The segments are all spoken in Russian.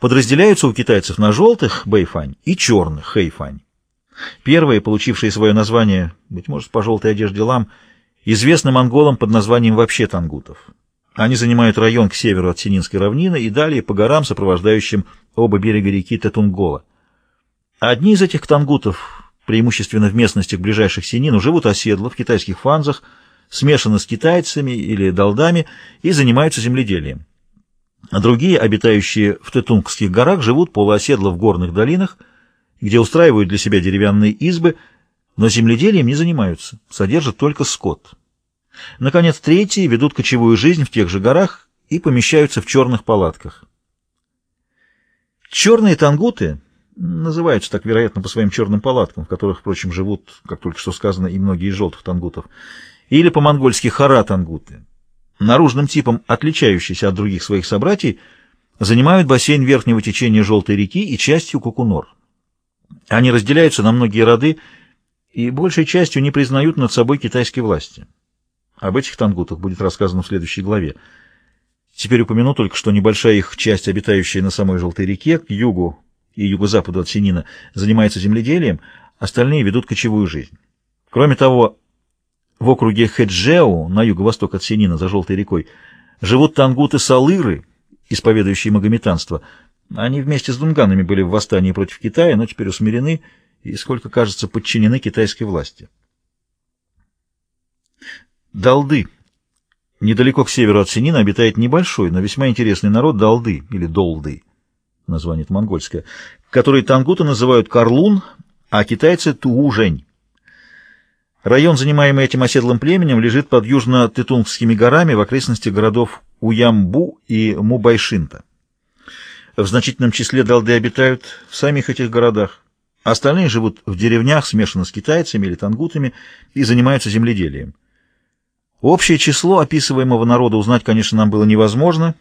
подразделяются у китайцев на желтых бэйфань и черных хэйфань. Первые, получившие свое название, быть может, по желтой одежде лам, известны монголам под названием вообще тангутов. Они занимают район к северу от Сининской равнины и далее по горам, сопровождающим оба берега реки Тетунгола. Одни из этих тангутов, преимущественно в местностях ближайших Синину, живут оседло в китайских фанзах, смешаны с китайцами или долдами и занимаются земледелием. А другие, обитающие в Тетунгских горах, живут полуоседло в горных долинах, где устраивают для себя деревянные избы, но земледелием не занимаются, содержат только скот. Наконец, третьи ведут кочевую жизнь в тех же горах и помещаются в черных палатках. Черные тангуты называются так, вероятно, по своим черным палаткам, в которых, впрочем, живут, как только что сказано, и многие из желтых тангутов, или по-монгольски хара-тангуты. Наружным типом, отличающиеся от других своих собратьев, занимают бассейн верхнего течения Желтой реки и частью Кукунор. Они разделяются на многие роды и большей частью не признают над собой китайские власти. Об этих тангутах будет рассказано в следующей главе. Теперь упомяну только, что небольшая их часть, обитающая на самой Желтой реке, к югу и юго-западу от Синина, занимается земледелием, остальные ведут кочевую жизнь. Кроме того, в округе Хеджеу, на юго-восток от Синина, за Желтой рекой, живут тангуты-салыры, исповедующие магометанство. Они вместе с дунганами были в восстании против Китая, но теперь усмирены и, сколько кажется, подчинены китайской власти. Далды. Недалеко к северу от Синина обитает небольшой, но весьма интересный народ Далды, или Долды, название это монгольское, который тангуты называют Карлун, а китайцы Туужень. Район, занимаемый этим оседлым племенем, лежит под южно-Тетунгскими горами в окрестности городов Уямбу и Мубайшинта. В значительном числе далды обитают в самих этих городах. Остальные живут в деревнях, смешанно с китайцами или тангутами, и занимаются земледелием. Общее число описываемого народа узнать, конечно, нам было невозможно,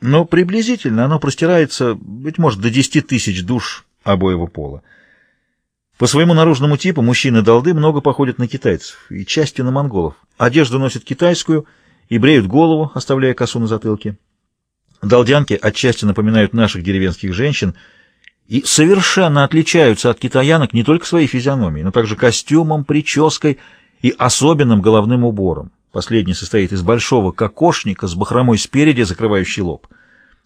но приблизительно оно простирается, быть может, до 10 тысяч душ обоего пола. По своему наружному типу мужчины-долды много походят на китайцев и частью на монголов. Одежду носят китайскую и бреют голову, оставляя косу на затылке. Долдянки отчасти напоминают наших деревенских женщин и совершенно отличаются от китаянок не только своей физиономией, но также костюмом, прической и особенным головным убором. Последний состоит из большого кокошника с бахромой спереди, закрывающей лоб.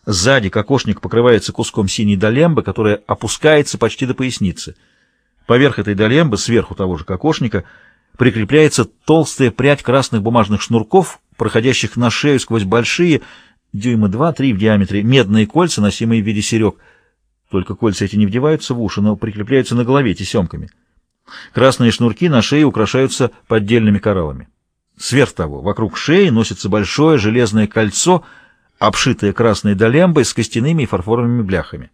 Сзади кокошник покрывается куском синей долембы, которая опускается почти до поясницы. Поверх этой долембы, сверху того же кокошника, прикрепляется толстая прядь красных бумажных шнурков, проходящих на шею сквозь большие, дюйма 2-3 в диаметре, медные кольца, носимые в виде серег. Только кольца эти не вдеваются в уши, но прикрепляются на голове тесемками. Красные шнурки на шее украшаются поддельными кораллами. Сверх того, вокруг шеи носится большое железное кольцо, обшитое красной долембой с костяными и фарфоровыми бляхами.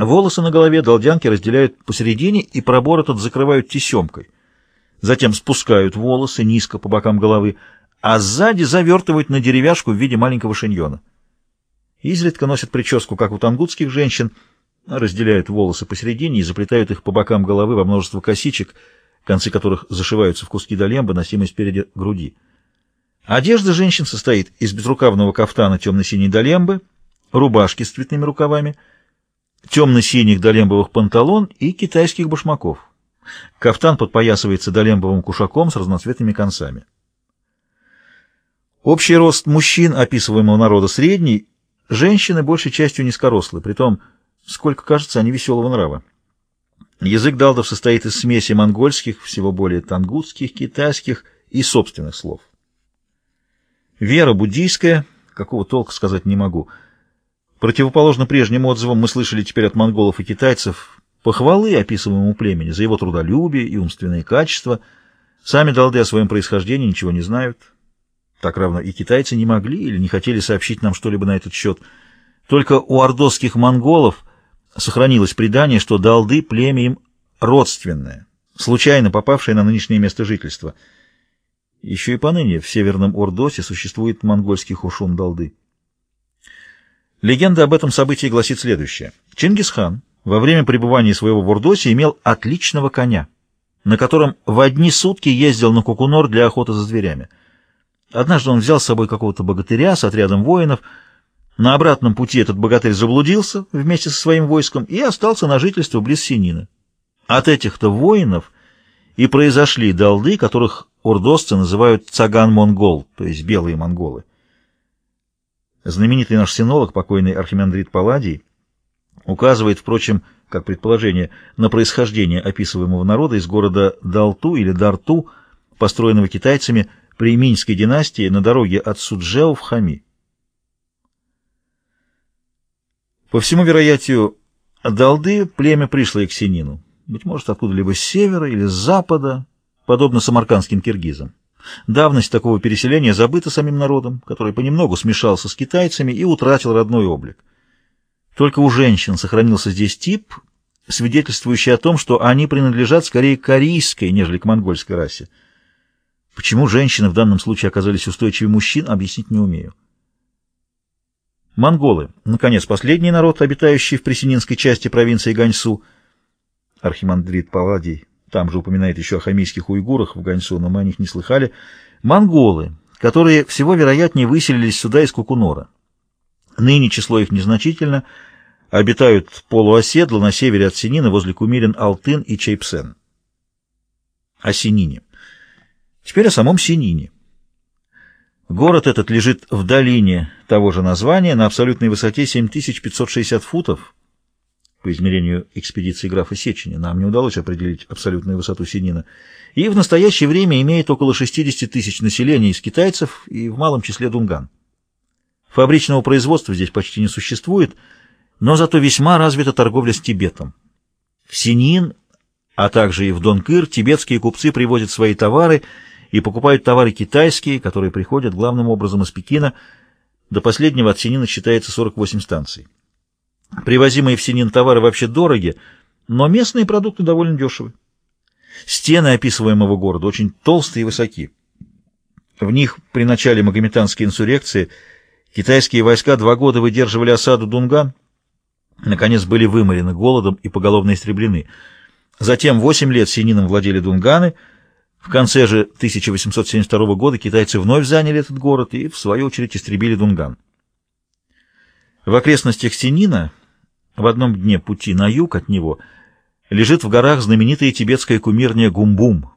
Волосы на голове долдянки разделяют посередине и пробор этот закрывают тесемкой. Затем спускают волосы низко по бокам головы, а сзади завертывают на деревяшку в виде маленького шиньона. Изредка носят прическу, как у тангутских женщин, разделяют волосы посередине и заплетают их по бокам головы во множество косичек, концы которых зашиваются в куски долембы, носимые спереди груди. Одежда женщин состоит из безрукавного кафтана темно-синей долембы, рубашки с цветными рукавами, темно-синих долембовых панталон и китайских башмаков. Кафтан подпоясывается долембовым кушаком с разноцветными концами. Общий рост мужчин, описываемого народа, средний, женщины большей частью низкорослые, притом, сколько кажется, они веселого нрава. Язык далдов состоит из смеси монгольских, всего более тангутских, китайских и собственных слов. Вера буддийская, какого толка сказать не могу. Противоположно прежним отзывам мы слышали теперь от монголов и китайцев похвалы описываемому племени за его трудолюбие и умственные качества. Сами далды о своем происхождении ничего не знают. Так равно и китайцы не могли или не хотели сообщить нам что-либо на этот счет. Только у ордосских монголов сохранилось предание, что далды — племя им родственное, случайно попавшее на нынешнее место жительства. Еще и поныне в Северном Ордосе существует монгольский хушун далды. Легенда об этом событии гласит следующее. Чингисхан во время пребывания своего в Ордосе имел отличного коня, на котором в одни сутки ездил на Кукунор для охоты за зверями. Однажды он взял с собой какого-то богатыря с отрядом воинов, На обратном пути этот богатырь заблудился вместе со своим войском и остался на жительство близ Синина. От этих-то воинов и произошли долды, которых урдосцы называют цаган-монгол, то есть белые монголы. Знаменитый наш синолог, покойный архимандрит Палладий, указывает, впрочем, как предположение, на происхождение описываемого народа из города Далту или Дарту, построенного китайцами при Минской династии на дороге от Суджео в Хами. По всему вероятию, Далды — племя пришлое к Синину, быть может, откуда-либо с севера или с запада, подобно самаркандским киргизам. Давность такого переселения забыта самим народом, который понемногу смешался с китайцами и утратил родной облик. Только у женщин сохранился здесь тип, свидетельствующий о том, что они принадлежат скорее корейской, нежели к монгольской расе. Почему женщины в данном случае оказались устойчивее мужчин, объяснить не умею. Монголы, наконец, последний народ, обитающий в пресенинской части провинции Ганьсу. Архимандрит Палладий там же упоминает еще о хамийских уйгурах в Ганьсу, но мы о них не слыхали. Монголы, которые всего вероятнее выселились сюда из Кукунора. Ныне число их незначительно, обитают полуоседло на севере от Синина возле кумирин Алтын и Чейпсен. О Синине. Теперь о самом Синине. Город этот лежит в долине того же названия на абсолютной высоте 7560 футов. По измерению экспедиции графа Сечени нам не удалось определить абсолютную высоту Синина. И в настоящее время имеет около 60 тысяч населения из китайцев и в малом числе дунган. Фабричного производства здесь почти не существует, но зато весьма развита торговля с Тибетом. В Синин, а также и в Донкыр тибетские купцы привозят свои товары – и покупают товары китайские, которые приходят главным образом из Пекина. До последнего от Синина считается 48 станций. Привозимые в Синин товары вообще дороги, но местные продукты довольно дешевы. Стены описываемого города очень толстые и высоки. В них при начале магометанской инсурекции китайские войска два года выдерживали осаду Дунган, наконец были выморены голодом и поголовно истреблены. Затем восемь лет Синином владели Дунганы – в конце же 1872 года китайцы вновь заняли этот город и, в свою очередь, истребили Дунган. В окрестностях Синина, в одном дне пути на юг от него, лежит в горах знаменитая тибетская кумирня Гумбум,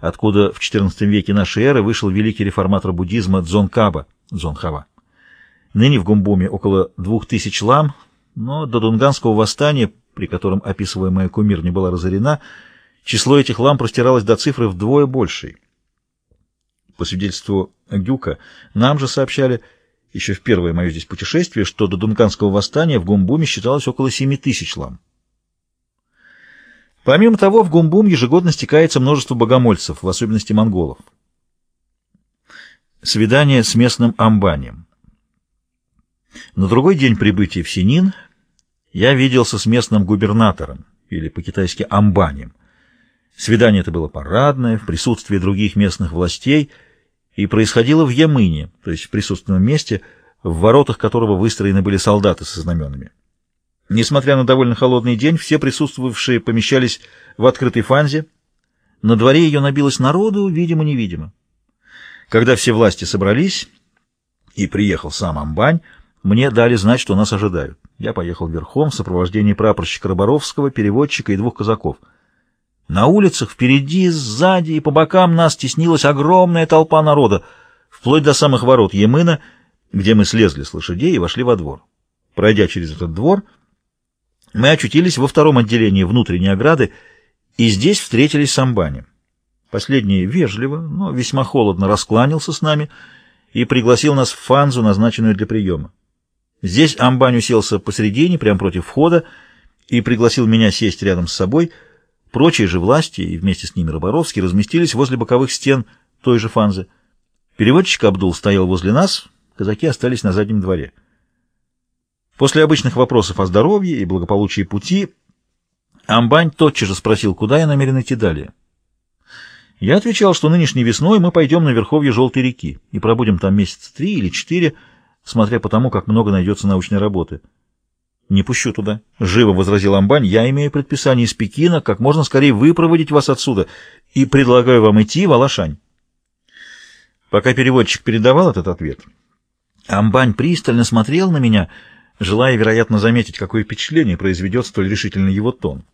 откуда в XIV веке нашей эры вышел великий реформатор буддизма Дзонкаба, Дзонхава. Ныне в Гумбуме около двух тысяч лам, но до Дунганского восстания, при котором описываемая кумирня была разорена, Число этих лам простиралось до цифры вдвое большей. По свидетельству Гюка, нам же сообщали, еще в первое мое здесь путешествие, что до Дунканского восстания в Гумбуме считалось около 7 тысяч лам. Помимо того, в Гумбум ежегодно стекается множество богомольцев, в особенности монголов. Свидание с местным амбанием. На другой день прибытия в Синин я виделся с местным губернатором, или по-китайски амбанем. Свидание это было парадное, в присутствии других местных властей, и происходило в Ямыне, то есть в присутственном месте, в воротах которого выстроены были солдаты со знаменами. Несмотря на довольно холодный день, все присутствовавшие помещались в открытой фанзе. На дворе ее набилось народу, видимо-невидимо. Когда все власти собрались, и приехал сам Амбань, мне дали знать, что нас ожидают. Я поехал верхом в сопровождении прапорщика Роборовского, переводчика и двух казаков — на улицах впереди, сзади и по бокам нас теснилась огромная толпа народа, вплоть до самых ворот Емына, где мы слезли с лошадей и вошли во двор. Пройдя через этот двор, мы очутились во втором отделении внутренней ограды и здесь встретились с Амбани. Последний вежливо, но весьма холодно раскланялся с нами и пригласил нас в фанзу, назначенную для приема. Здесь Амбань уселся посередине, прямо против входа, и пригласил меня сесть рядом с собой — Прочие же власти, и вместе с ними Роборовский, разместились возле боковых стен той же фанзы. Переводчик Абдул стоял возле нас, казаки остались на заднем дворе. После обычных вопросов о здоровье и благополучии пути Амбань тотчас же спросил, куда я намерен идти далее. Я отвечал, что нынешней весной мы пойдем на верховье Желтой реки и пробудем там месяца три или четыре, смотря по тому, как много найдется научной работы. «Не пущу туда», — живо возразил Амбань. «Я имею предписание из Пекина как можно скорее выпроводить вас отсюда и предлагаю вам идти в Алашань». Пока переводчик передавал этот ответ, Амбань пристально смотрел на меня, желая, вероятно, заметить, какое впечатление произведет столь решительный его тон.